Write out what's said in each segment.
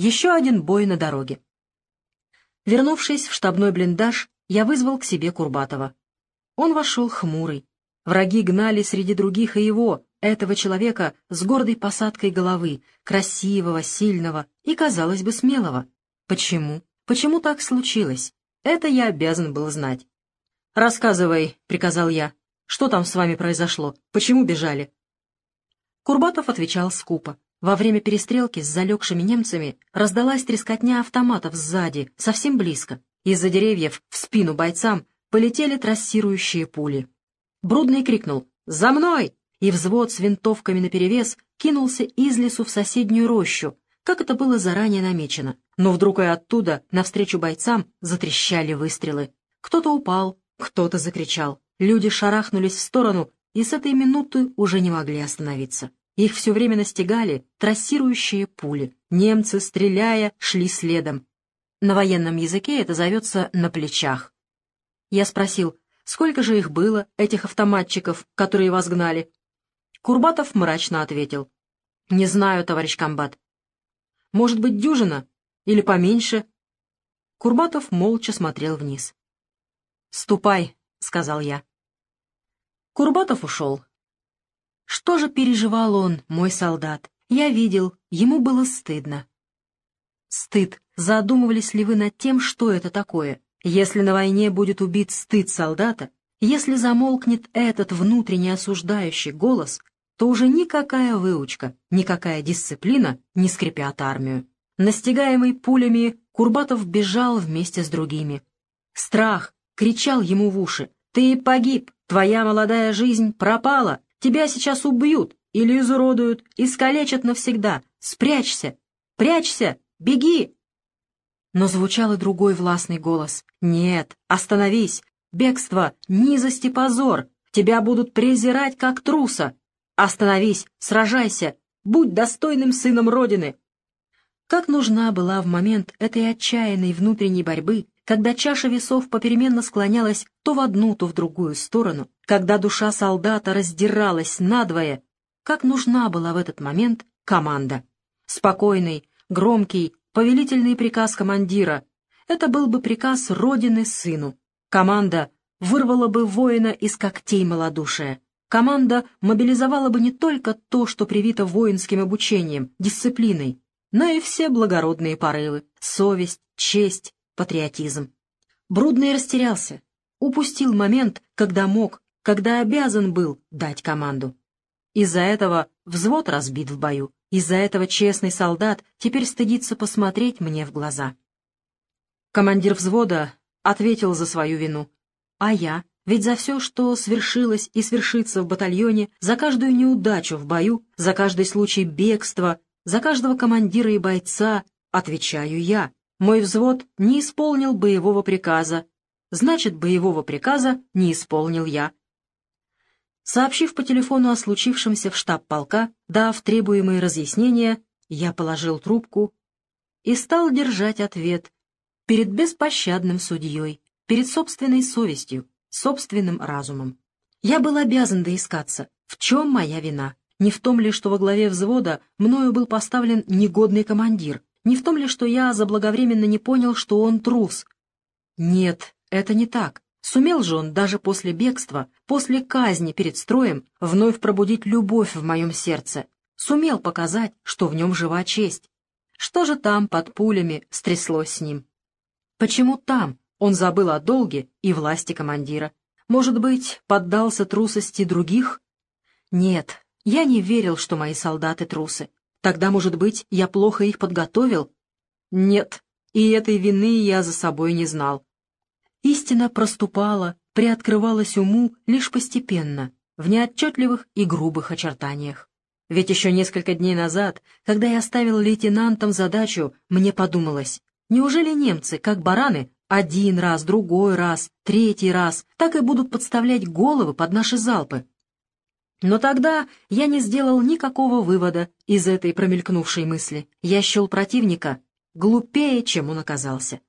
Еще один бой на дороге. Вернувшись в штабной блиндаж, я вызвал к себе Курбатова. Он вошел хмурый. Враги гнали среди других и его, этого человека с гордой посадкой головы, красивого, сильного и, казалось бы, смелого. Почему? Почему так случилось? Это я обязан был знать. «Рассказывай», — приказал я. «Что там с вами произошло? Почему бежали?» Курбатов отвечал скупо. Во время перестрелки с залегшими немцами раздалась трескотня автоматов сзади, совсем близко. Из-за деревьев в спину бойцам полетели трассирующие пули. Брудный крикнул «За мной!» и взвод с винтовками наперевес кинулся из лесу в соседнюю рощу, как это было заранее намечено. Но вдруг и оттуда, навстречу бойцам, затрещали выстрелы. Кто-то упал, кто-то закричал. Люди шарахнулись в сторону и с этой минуты уже не могли остановиться. Их все время настигали трассирующие пули. Немцы, стреляя, шли следом. На военном языке это зовется «на плечах». Я спросил, сколько же их было, этих автоматчиков, которые вас гнали? Курбатов мрачно ответил. «Не знаю, товарищ комбат. Может быть, дюжина? Или поменьше?» Курбатов молча смотрел вниз. «Ступай», — сказал я. Курбатов ушел. Что же переживал он, мой солдат? Я видел, ему было стыдно. Стыд. Задумывались ли вы над тем, что это такое? Если на войне будет убит стыд солдата, если замолкнет этот внутренне осуждающий голос, то уже никакая выучка, никакая дисциплина не скрепят армию. Настигаемый пулями, Курбатов бежал вместе с другими. Страх кричал ему в уши. «Ты погиб! Твоя молодая жизнь пропала! Тебя сейчас убьют или изуродуют, искалечат навсегда! Спрячься! Прячься! Беги!» Но звучал и другой властный голос. «Нет, остановись! Бегство, низость и позор! Тебя будут презирать как труса! Остановись, сражайся! Будь достойным сыном Родины!» Как нужна была в момент этой отчаянной внутренней борьбы, когда чаша весов попеременно склонялась то в одну, то в другую сторону, когда душа солдата раздиралась надвое, как нужна была в этот момент команда. Спокойный, громкий, повелительный приказ командира. Это был бы приказ Родины сыну. Команда вырвала бы воина из когтей малодушия. Команда мобилизовала бы не только то, что привито воинским обучением, дисциплиной, но и все благородные порывы, совесть, честь, патриотизм. Брудный растерялся, упустил момент, когда мог, когда обязан был дать команду. Из-за этого взвод разбит в бою, из-за этого честный солдат теперь стыдится посмотреть мне в глаза. Командир взвода ответил за свою вину. А я? Ведь за все, что свершилось и свершится в батальоне, за каждую неудачу в бою, за каждый случай бегства, за каждого командира и бойца отвечаю я. Мой взвод не исполнил боевого приказа. Значит, боевого приказа не исполнил я. Сообщив по телефону о случившемся в штаб полка, дав требуемые разъяснения, я положил трубку и стал держать ответ перед беспощадным судьей, перед собственной совестью, собственным разумом. Я был обязан доискаться, в чем моя вина. Не в том ли, что во главе взвода мною был поставлен негодный командир, не в том ли, что я заблаговременно не понял, что он трус. Нет, это не так. Сумел же он даже после бегства, после казни перед строем, вновь пробудить любовь в моем сердце. Сумел показать, что в нем жива честь. Что же там под пулями стряслось с ним? Почему там он забыл о долге и власти командира? Может быть, поддался трусости других? Нет, я не верил, что мои солдаты трусы. Тогда, может быть, я плохо их подготовил? Нет, и этой вины я за собой не знал. Истина проступала, приоткрывалась уму лишь постепенно, в неотчетливых и грубых очертаниях. Ведь еще несколько дней назад, когда я ставил лейтенантам задачу, мне подумалось, неужели немцы, как бараны, один раз, другой раз, третий раз, так и будут подставлять головы под наши залпы? Но тогда я не сделал никакого вывода из этой промелькнувшей мысли. Я счел противника глупее, чем он оказался.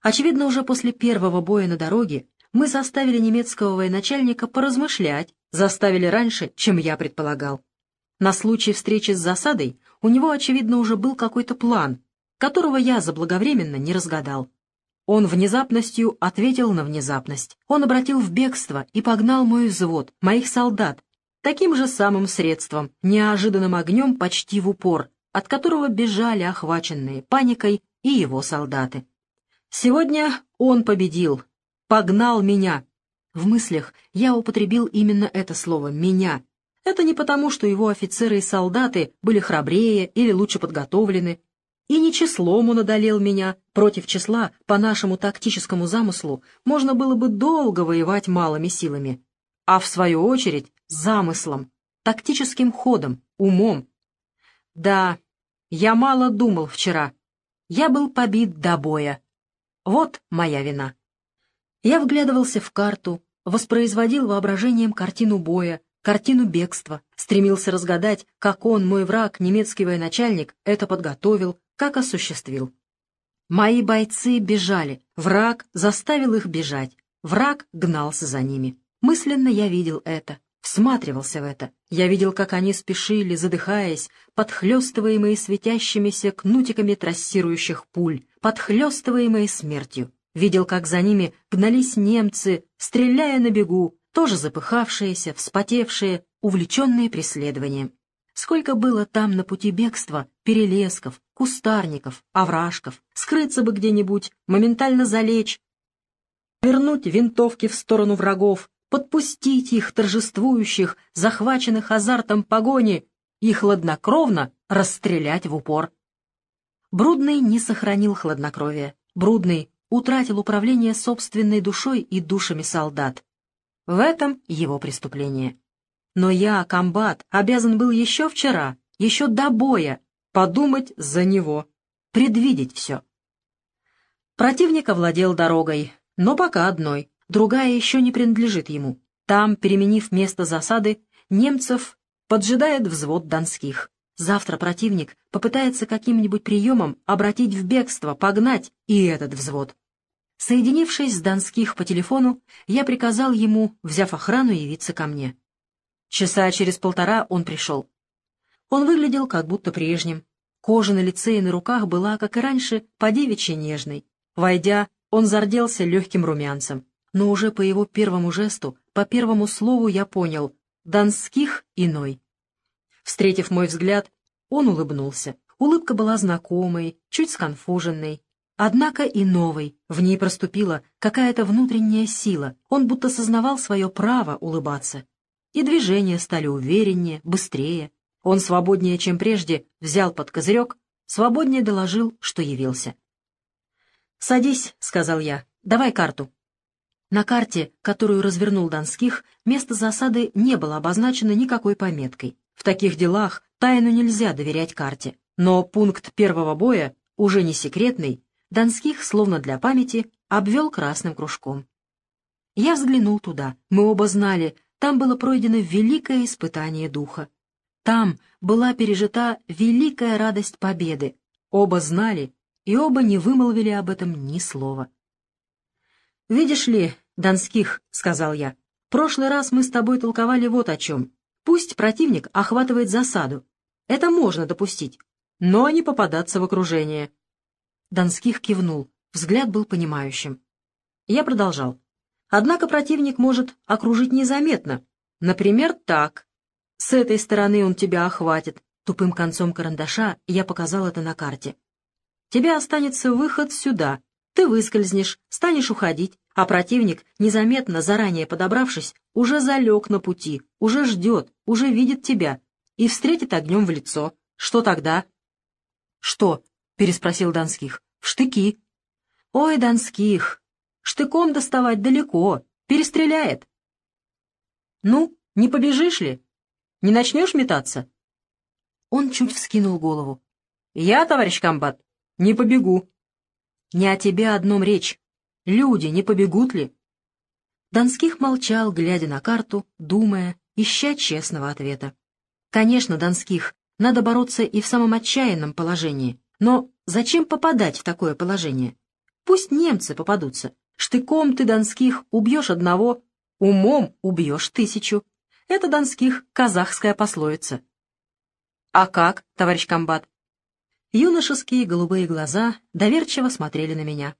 Очевидно, уже после первого боя на дороге мы заставили немецкого военачальника поразмышлять, заставили раньше, чем я предполагал. На случай встречи с засадой у него, очевидно, уже был какой-то план. которого я заблаговременно не разгадал. Он внезапностью ответил на внезапность. Он обратил в бегство и погнал мой взвод, моих солдат, таким же самым средством, неожиданным огнем почти в упор, от которого бежали охваченные паникой и его солдаты. Сегодня он победил, погнал меня. В мыслях я употребил именно это слово «меня». Это не потому, что его офицеры и солдаты были храбрее или лучше подготовлены, и не числом он одолел меня, против числа, по нашему тактическому замыслу, можно было бы долго воевать малыми силами, а в свою очередь замыслом, тактическим ходом, умом. Да, я мало думал вчера. Я был побит до боя. Вот моя вина. Я вглядывался в карту, воспроизводил воображением картину боя, картину бегства, стремился разгадать, как он, мой враг, немецкий военачальник, это подготовил, как осуществил. Мои бойцы бежали, враг заставил их бежать, враг гнался за ними. Мысленно я видел это, всматривался в это. Я видел, как они спешили, задыхаясь, подхлестываемые светящимися кнутиками трассирующих пуль, подхлестываемые смертью. Видел, как за ними гнались немцы, стреляя на бегу, тоже запыхавшиеся, вспотевшие, увлеченные преследованием. Сколько было там на пути бегства перелесков, кустарников, овражков, скрыться бы где-нибудь, моментально залечь, вернуть винтовки в сторону врагов, подпустить их, торжествующих, захваченных азартом погони, и хладнокровно расстрелять в упор. Брудный не сохранил хладнокровия. Брудный утратил управление собственной душой и душами солдат. В этом его преступление. Но я, комбат, обязан был еще вчера, еще до боя, подумать за него, предвидеть все. Противник овладел дорогой, но пока одной, другая еще не принадлежит ему. Там, переменив место засады, немцев поджидает взвод донских. Завтра противник попытается каким-нибудь приемом обратить в бегство, погнать и этот взвод. Соединившись с Донских по телефону, я приказал ему, взяв охрану, явиться ко мне. Часа через полтора он пришел. Он выглядел как будто прежним. Кожа на лице и на руках была, как и раньше, подевичья нежной. Войдя, он зарделся легким румянцем. Но уже по его первому жесту, по первому слову я понял — Донских иной. Встретив мой взгляд, он улыбнулся. Улыбка была знакомой, чуть сконфуженной, Однако и новой, в ней проступила какая-то внутренняя сила, он будто сознавал свое право улыбаться. И движения стали увереннее, быстрее. Он свободнее, чем прежде, взял под козырек, свободнее доложил, что явился. «Садись», — сказал я, — «давай карту». На карте, которую развернул Донских, место засады не было обозначено никакой пометкой. В таких делах тайну нельзя доверять карте. Но пункт первого боя, уже не секретный, Донских, словно для памяти, обвел красным кружком. Я взглянул туда. Мы оба знали, там было пройдено великое испытание духа. Там была пережита великая радость победы. Оба знали, и оба не вымолвили об этом ни слова. «Видишь ли, Донских, — сказал я, — прошлый раз мы с тобой толковали вот о чем. Пусть противник охватывает засаду. Это можно допустить, но не попадаться в окружение. Донских кивнул, взгляд был понимающим. Я продолжал. Однако противник может окружить незаметно. Например, так. С этой стороны он тебя охватит. Тупым концом карандаша я показал это на карте. Тебе останется выход сюда. Ты выскользнешь, станешь уходить, а противник, незаметно, заранее подобравшись, уже залег на пути, уже ждет, уже видит тебя и встретит огнем в лицо. Что тогда? Что? — переспросил Донских. «В штыки». «Ой, Донских, штыком доставать далеко, перестреляет». «Ну, не побежишь ли? Не начнешь метаться?» Он чуть вскинул голову. «Я, товарищ комбат, не побегу». «Не о тебе одном речь. Люди не побегут ли?» Донских молчал, глядя на карту, думая, ища честного ответа. Конечно, Донских, надо бороться и в самом отчаянном положении. Но зачем попадать в такое положение? Пусть немцы попадутся. Штыком ты донских убьешь одного, умом убьешь тысячу. Это донских казахская пословица. А как, товарищ комбат? Юношеские голубые глаза доверчиво смотрели на меня.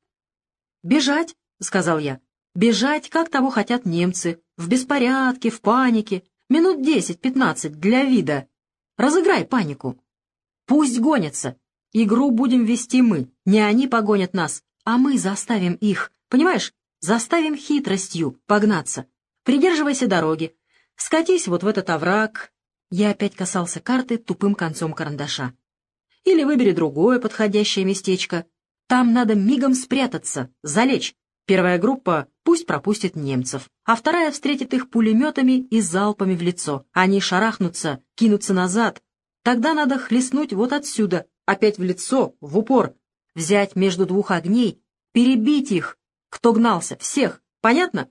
«Бежать!» — сказал я. «Бежать, как того хотят немцы, в беспорядке, в панике, минут десять-пятнадцать для вида. Разыграй панику. Пусть гонятся. Игру будем вести мы, не они погонят нас, а мы заставим их, понимаешь, заставим хитростью погнаться. Придерживайся дороги, скатись вот в этот овраг». Я опять касался карты тупым концом карандаша. Или выбери другое подходящее местечко. Там надо мигом спрятаться, залечь. Первая группа пусть пропустит немцев, а вторая встретит их пулеметами и залпами в лицо. Они шарахнутся, кинутся назад. Тогда надо хлестнуть вот отсюда, опять в лицо, в упор. Взять между двух огней, перебить их. Кто гнался? Всех. Понятно?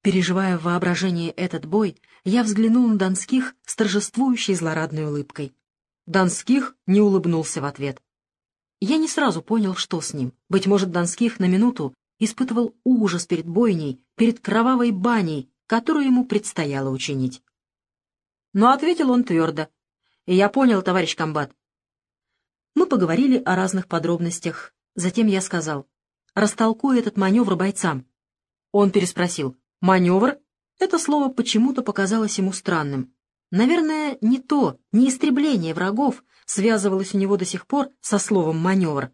Переживая в воображении этот бой, я взглянул на Донских с торжествующей злорадной улыбкой. Донских не улыбнулся в ответ. Я не сразу понял, что с ним. Быть может, Донских на минуту испытывал ужас перед бойней, перед кровавой баней, которую ему предстояло учинить. Но ответил он твердо. И я понял, товарищ комбат. Мы поговорили о разных подробностях. Затем я сказал, растолкуй этот маневр бойцам. Он переспросил, маневр? Это слово почему-то показалось ему странным. Наверное, не то, не истребление врагов связывалось у него до сих пор со словом «маневр».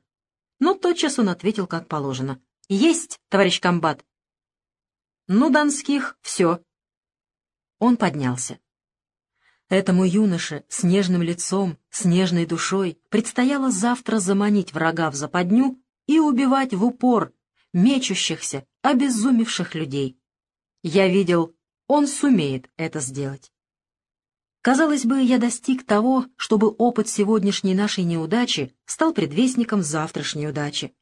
Но тотчас он ответил как положено. «Есть, товарищ комбат!» «Ну, Донских, все». Он поднялся. Этому юноше с нежным лицом, с нежной душой предстояло завтра заманить врага в западню и убивать в упор мечущихся, обезумевших людей. Я видел, он сумеет это сделать. Казалось бы, я достиг того, чтобы опыт сегодняшней нашей неудачи стал предвестником завтрашней удачи.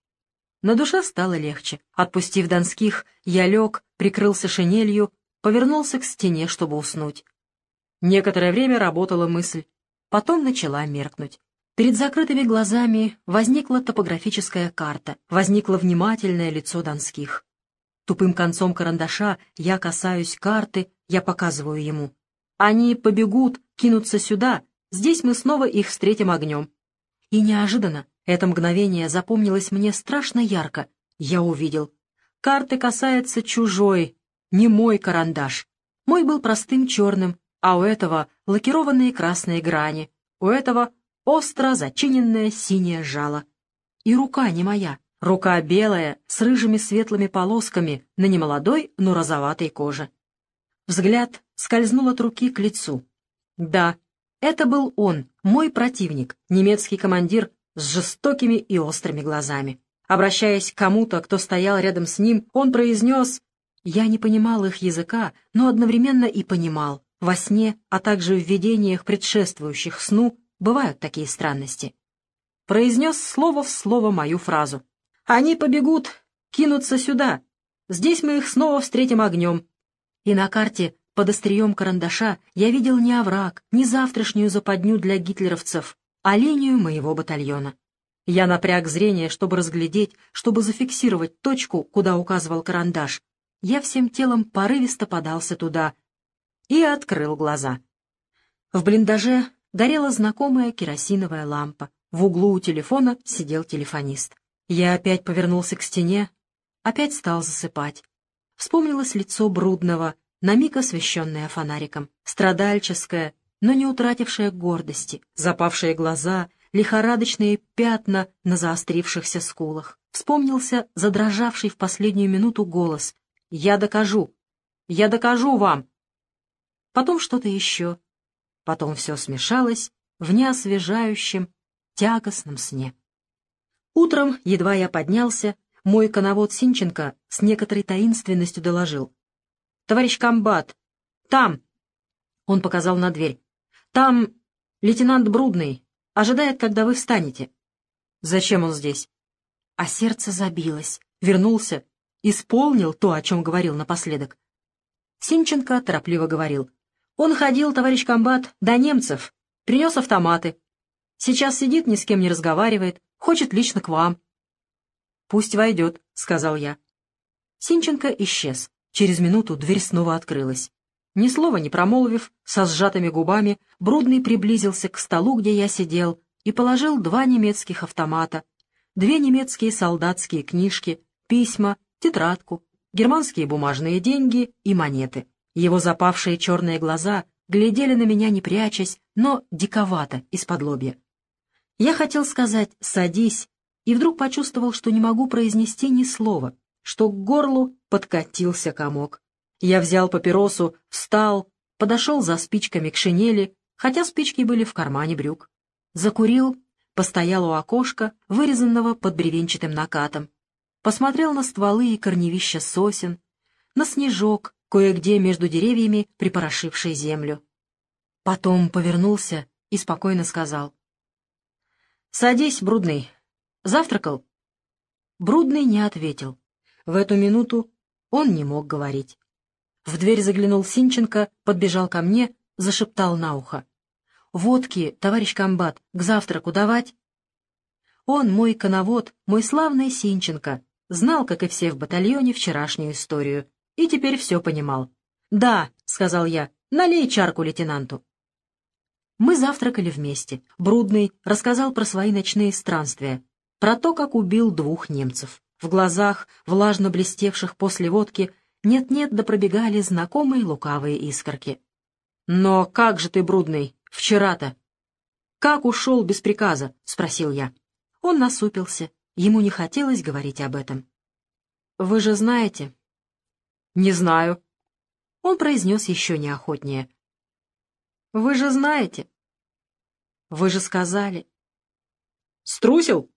На душе стало легче. Отпустив Донских, я лег, прикрылся шинелью, повернулся к стене, чтобы уснуть. Некоторое время работала мысль, потом начала меркнуть. Перед закрытыми глазами возникла топографическая карта, возникло внимательное лицо Донских. Тупым концом карандаша я касаюсь карты, я показываю ему — они побегут, кинутся сюда, здесь мы снова их встретим огнем. И неожиданно это мгновение запомнилось мне страшно ярко. Я увидел. Карты касается чужой, не мой карандаш. Мой был простым черным, а у этого лакированные красные грани, у этого остро зачиненное синее жало. И рука не моя, рука белая, с рыжими светлыми полосками на немолодой, но розоватой коже. Взгляд скользнул от руки к лицу. Да, это был он, мой противник, немецкий командир с жестокими и острыми глазами. Обращаясь к кому-то, кто стоял рядом с ним, он произнес... Я не понимал их языка, но одновременно и понимал. Во сне, а также в видениях, предшествующих сну, бывают такие странности. Произнес слово в слово мою фразу. «Они побегут, кинутся сюда. Здесь мы их снова встретим огнем и на карте под острием карандаша я видел не овраг, не завтрашнюю западню для гитлеровцев, а линию моего батальона. Я напряг зрение, чтобы разглядеть, чтобы зафиксировать точку, куда указывал карандаш. Я всем телом порывисто подался туда и открыл глаза. В блиндаже горела знакомая керосиновая лампа. В углу у телефона сидел телефонист. Я опять повернулся к стене, опять стал засыпать. Вспомнилось лицо Брудного, на миг освещенное фонариком, страдальческое, но не утратившее гордости, запавшие глаза, лихорадочные пятна на заострившихся скулах. Вспомнился задрожавший в последнюю минуту голос «Я докажу! Я докажу вам!» Потом что-то еще. Потом все смешалось в неосвежающем, тягостном сне. Утром, едва я поднялся, мой коновод Синченко с некоторой таинственностью доложил. «Товарищ комбат, там!» Он показал на дверь. «Там лейтенант Брудный ожидает, когда вы встанете». «Зачем он здесь?» А сердце забилось. Вернулся, исполнил то, о чем говорил напоследок. Синченко торопливо говорил. «Он ходил, товарищ комбат, до немцев, принес автоматы. Сейчас сидит, ни с кем не разговаривает, хочет лично к вам». «Пусть войдет», — сказал я. Синченко исчез. Через минуту дверь снова открылась. Ни слова не промолвив, со сжатыми губами, Брудный приблизился к столу, где я сидел, и положил два немецких автомата, две немецкие солдатские книжки, письма, тетрадку, германские бумажные деньги и монеты. Его запавшие черные глаза глядели на меня не прячась, но диковато, из-под лобья. Я хотел сказать «садись», и вдруг почувствовал, что не могу произнести ни слова, что к горлу подкатился комок. Я взял папиросу, встал, подошел за спичками к шинели, хотя спички были в кармане брюк. Закурил, постоял у окошка, вырезанного под бревенчатым накатом, посмотрел на стволы и корневища сосен, на снежок, кое-где между деревьями, припорошивший землю. Потом повернулся и спокойно сказал. «Садись, Брудный. Завтракал?» Брудный не ответил. В эту минуту он не мог говорить. В дверь заглянул Синченко, подбежал ко мне, зашептал на ухо. «Водки, товарищ комбат, к завтраку давать?» Он, мой коновод, мой славный Синченко, знал, как и все в батальоне, вчерашнюю историю, и теперь все понимал. «Да», — сказал я, — «налей чарку лейтенанту». Мы завтракали вместе. Брудный рассказал про свои ночные странствия, про то, как убил двух немцев. В глазах, влажно блестевших после водки, нет-нет да пробегали знакомые лукавые искорки. «Но как же ты, Брудный, вчера-то?» «Как ушел без приказа?» — спросил я. Он насупился. Ему не хотелось говорить об этом. «Вы же знаете?» «Не знаю». Он произнес еще неохотнее. «Вы же знаете». «Вы же сказали». «Струсил?»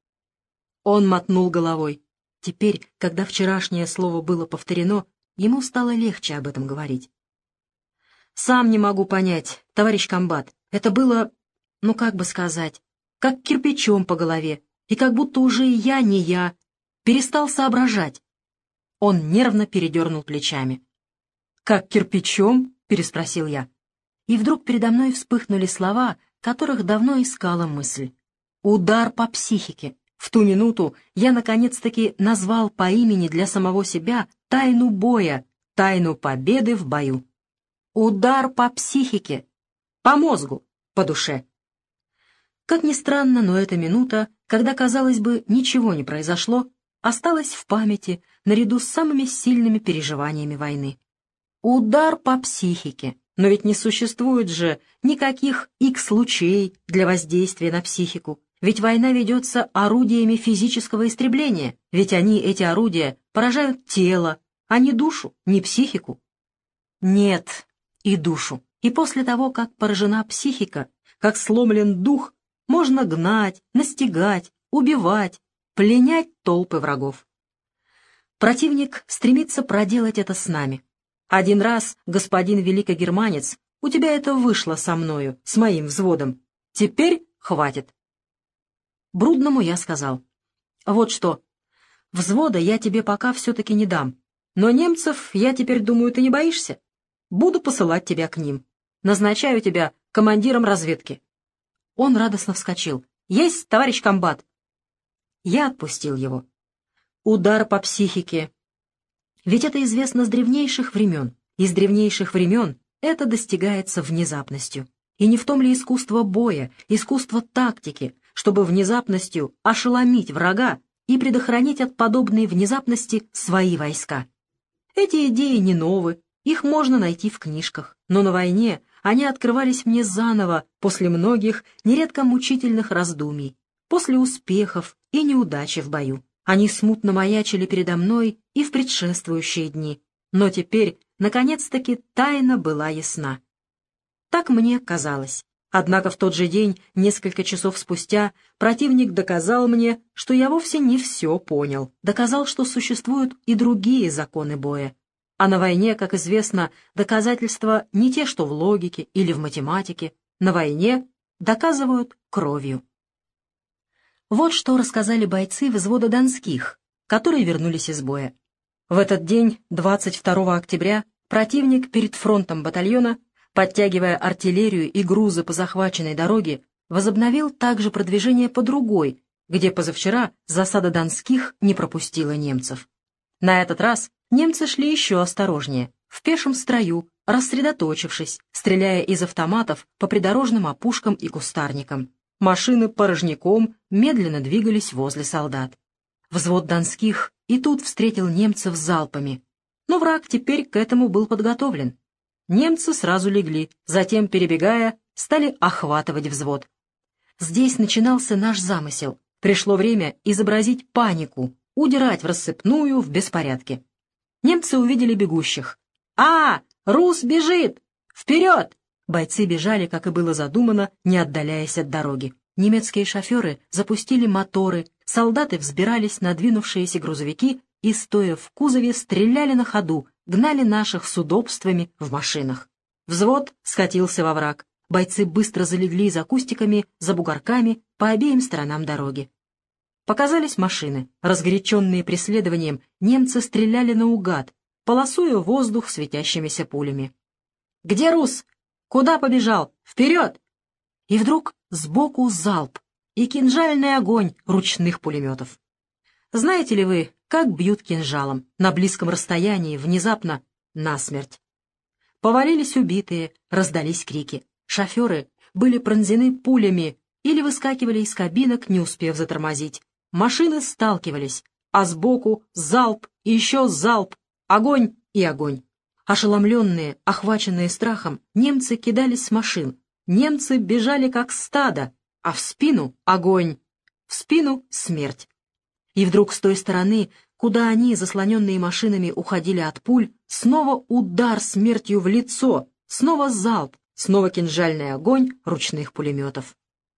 Он мотнул головой. Теперь, когда вчерашнее слово было повторено, ему стало легче об этом говорить. «Сам не могу понять, товарищ комбат, это было, ну как бы сказать, как кирпичом по голове, и как будто уже и я не я, перестал соображать». Он нервно передернул плечами. «Как кирпичом?» — переспросил я. И вдруг передо мной вспыхнули слова, которых давно искала мысль. «Удар по психике». В ту минуту я наконец-таки назвал по имени для самого себя тайну боя, тайну победы в бою. Удар по психике, по мозгу, по душе. Как ни странно, но эта минута, когда, казалось бы, ничего не произошло, осталась в памяти наряду с самыми сильными переживаниями войны. Удар по психике. Но ведь не существует же никаких икс-лучей для воздействия на психику, ведь война ведется орудиями физического истребления, ведь они, эти орудия, поражают тело, а не душу, не психику. Нет, и душу. И после того, как поражена психика, как сломлен дух, можно гнать, настигать, убивать, пленять толпы врагов. Противник стремится проделать это с нами. Один раз, господин великогерманец, у тебя это вышло со мною, с моим взводом. Теперь хватит. Брудному я сказал. «Вот что, взвода я тебе пока все-таки не дам, но немцев, я теперь думаю, ты не боишься? Буду посылать тебя к ним. Назначаю тебя командиром разведки». Он радостно вскочил. «Есть, товарищ комбат!» Я отпустил его. Удар по психике. Ведь это известно с древнейших времен. Из древнейших времен это достигается внезапностью. И не в том ли искусство боя, искусство тактики, чтобы внезапностью ошеломить врага и предохранить от подобной внезапности свои войска. Эти идеи не новы, их можно найти в книжках, но на войне они открывались мне заново после многих, нередко мучительных раздумий, после успехов и неудачи в бою. Они смутно маячили передо мной и в предшествующие дни, но теперь, наконец-таки, тайна была ясна. Так мне казалось. Однако в тот же день, несколько часов спустя, противник доказал мне, что я вовсе не все понял, доказал, что существуют и другие законы боя. А на войне, как известно, доказательства не те, что в логике или в математике. На войне доказывают кровью. Вот что рассказали бойцы взвода Донских, которые вернулись из боя. В этот день, 22 октября, противник перед фронтом батальона подтягивая артиллерию и грузы по захваченной дороге, возобновил также продвижение по другой, где позавчера засада Донских не пропустила немцев. На этот раз немцы шли еще осторожнее, в пешем строю, рассредоточившись, стреляя из автоматов по придорожным опушкам и кустарникам. машины порожняком медленно двигались возле солдат. Взвод донских и тут встретил немцев залпами. Но враг теперь к этому был подготовлен. Немцы сразу легли, затем, перебегая, стали охватывать взвод. Здесь начинался наш замысел. Пришло время изобразить панику, удирать в рассыпную в беспорядке. Немцы увидели бегущих. «А, рус бежит! Вперед!» Бойцы бежали, как и было задумано, не отдаляясь от дороги. Немецкие шоферы запустили моторы, солдаты взбирались на двинувшиеся грузовики и, стоя в кузове, стреляли на ходу, гнали наших с удобствами в машинах. Взвод скатился во враг. Бойцы быстро залегли за кустиками, за бугорками, по обеим сторонам дороги. Показались машины. Разгоряченные преследованием, немцы стреляли наугад, полосуя воздух светящимися пулями. «Где Рус? Куда побежал? Вперед!» И вдруг сбоку залп и кинжальный огонь ручных пулеметов. Знаете ли вы, как бьют кинжалом, на близком расстоянии, внезапно, насмерть? Повалились убитые, раздались крики. Шоферы были пронзены пулями или выскакивали из кабинок, не успев затормозить. Машины сталкивались, а сбоку залп и еще залп, огонь и огонь. Ошеломленные, охваченные страхом, немцы кидались с машин. Немцы бежали как стадо, а в спину — огонь, в спину — смерть. И вдруг с той стороны, куда они, заслоненные машинами, уходили от пуль, снова удар смертью в лицо, снова залп, снова кинжальный огонь ручных пулеметов.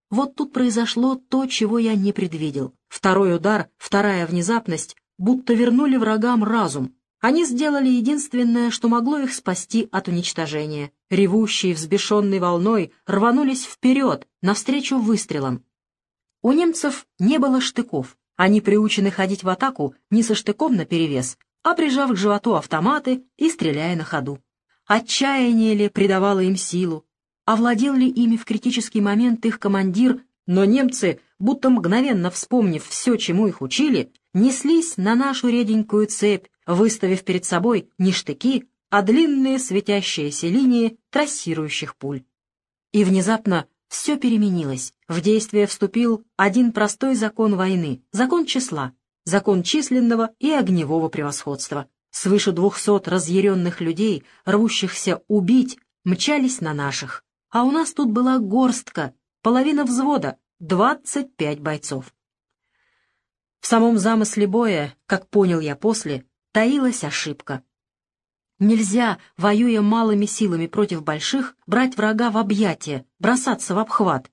Вот тут произошло то, чего я не предвидел. Второй удар, вторая внезапность, будто вернули врагам разум. Они сделали единственное, что могло их спасти от уничтожения. Ревущие, взбешенной волной, рванулись вперед, навстречу выстрелам. У немцев не было штыков, они приучены ходить в атаку не со штыком наперевес, а прижав к животу автоматы и стреляя на ходу. Отчаяние ли придавало им силу? Овладел ли ими в критический момент их командир, но немцы, будто мгновенно вспомнив все, чему их учили, неслись на нашу реденькую цепь, выставив перед собой не штыки, а длинные светящиеся линии трассирующих пуль. И внезапно все переменилось. В действие вступил один простой закон войны, закон числа, закон численного и огневого превосходства. Свыше двухсот разъяренных людей, рвущихся убить, мчались на наших. А у нас тут была горстка, половина взвода, двадцать пять бойцов. В самом замысле боя, как понял я после, таилась ошибка. Нельзя, воюя малыми силами против больших, брать врага в объятия, бросаться в обхват.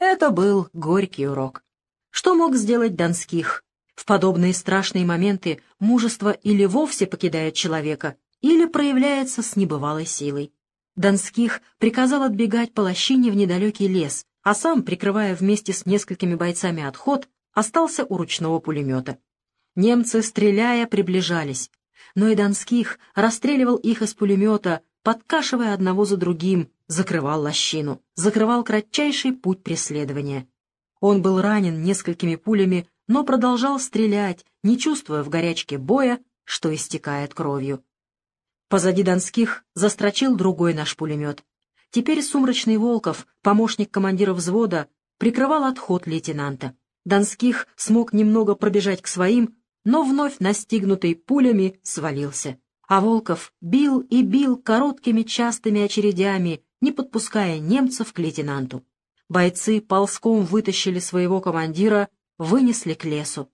Это был горький урок. Что мог сделать Донских? В подобные страшные моменты мужество или вовсе покидает человека, или проявляется с небывалой силой. Донских приказал отбегать по лощине в недалекий лес, а сам, прикрывая вместе с несколькими бойцами отход, остался у ручного пулемета. Немцы, стреляя, приближались но и Донских расстреливал их из пулемета, подкашивая одного за другим, закрывал лощину, закрывал кратчайший путь преследования. Он был ранен несколькими пулями, но продолжал стрелять, не чувствуя в горячке боя, что истекает кровью. Позади Донских застрочил другой наш пулемет. Теперь Сумрачный Волков, помощник командира взвода, прикрывал отход лейтенанта. Донских смог немного пробежать к своим, но вновь настигнутый пулями свалился. А Волков бил и бил короткими частыми очередями, не подпуская немцев к лейтенанту. Бойцы ползком вытащили своего командира, вынесли к лесу.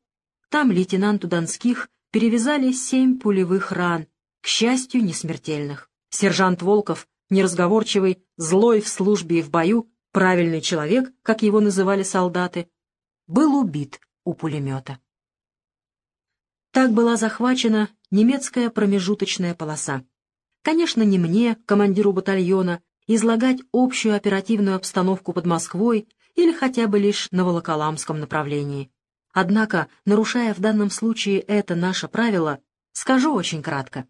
Там лейтенанту Донских перевязали семь пулевых ран, к счастью, не смертельных. Сержант Волков, неразговорчивый, злой в службе и в бою, правильный человек, как его называли солдаты, был убит у пулемета. Так была захвачена немецкая промежуточная полоса. Конечно, не мне, командиру батальона, излагать общую оперативную обстановку под Москвой или хотя бы лишь на Волоколамском направлении. Однако, нарушая в данном случае это наше правило, скажу очень кратко.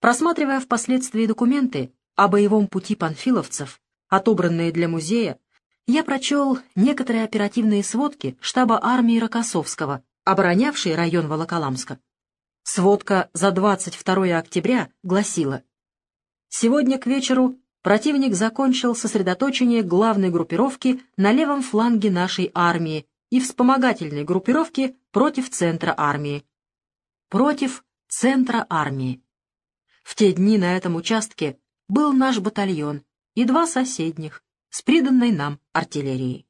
Просматривая впоследствии документы о боевом пути панфиловцев, отобранные для музея, я прочел некоторые оперативные сводки штаба армии Рокоссовского оборонявший район Волоколамска. Сводка за 22 октября гласила, «Сегодня к вечеру противник закончил сосредоточение главной группировки на левом фланге нашей армии и вспомогательной группировки против центра армии. Против центра армии. В те дни на этом участке был наш батальон и два соседних с приданной нам артиллерией.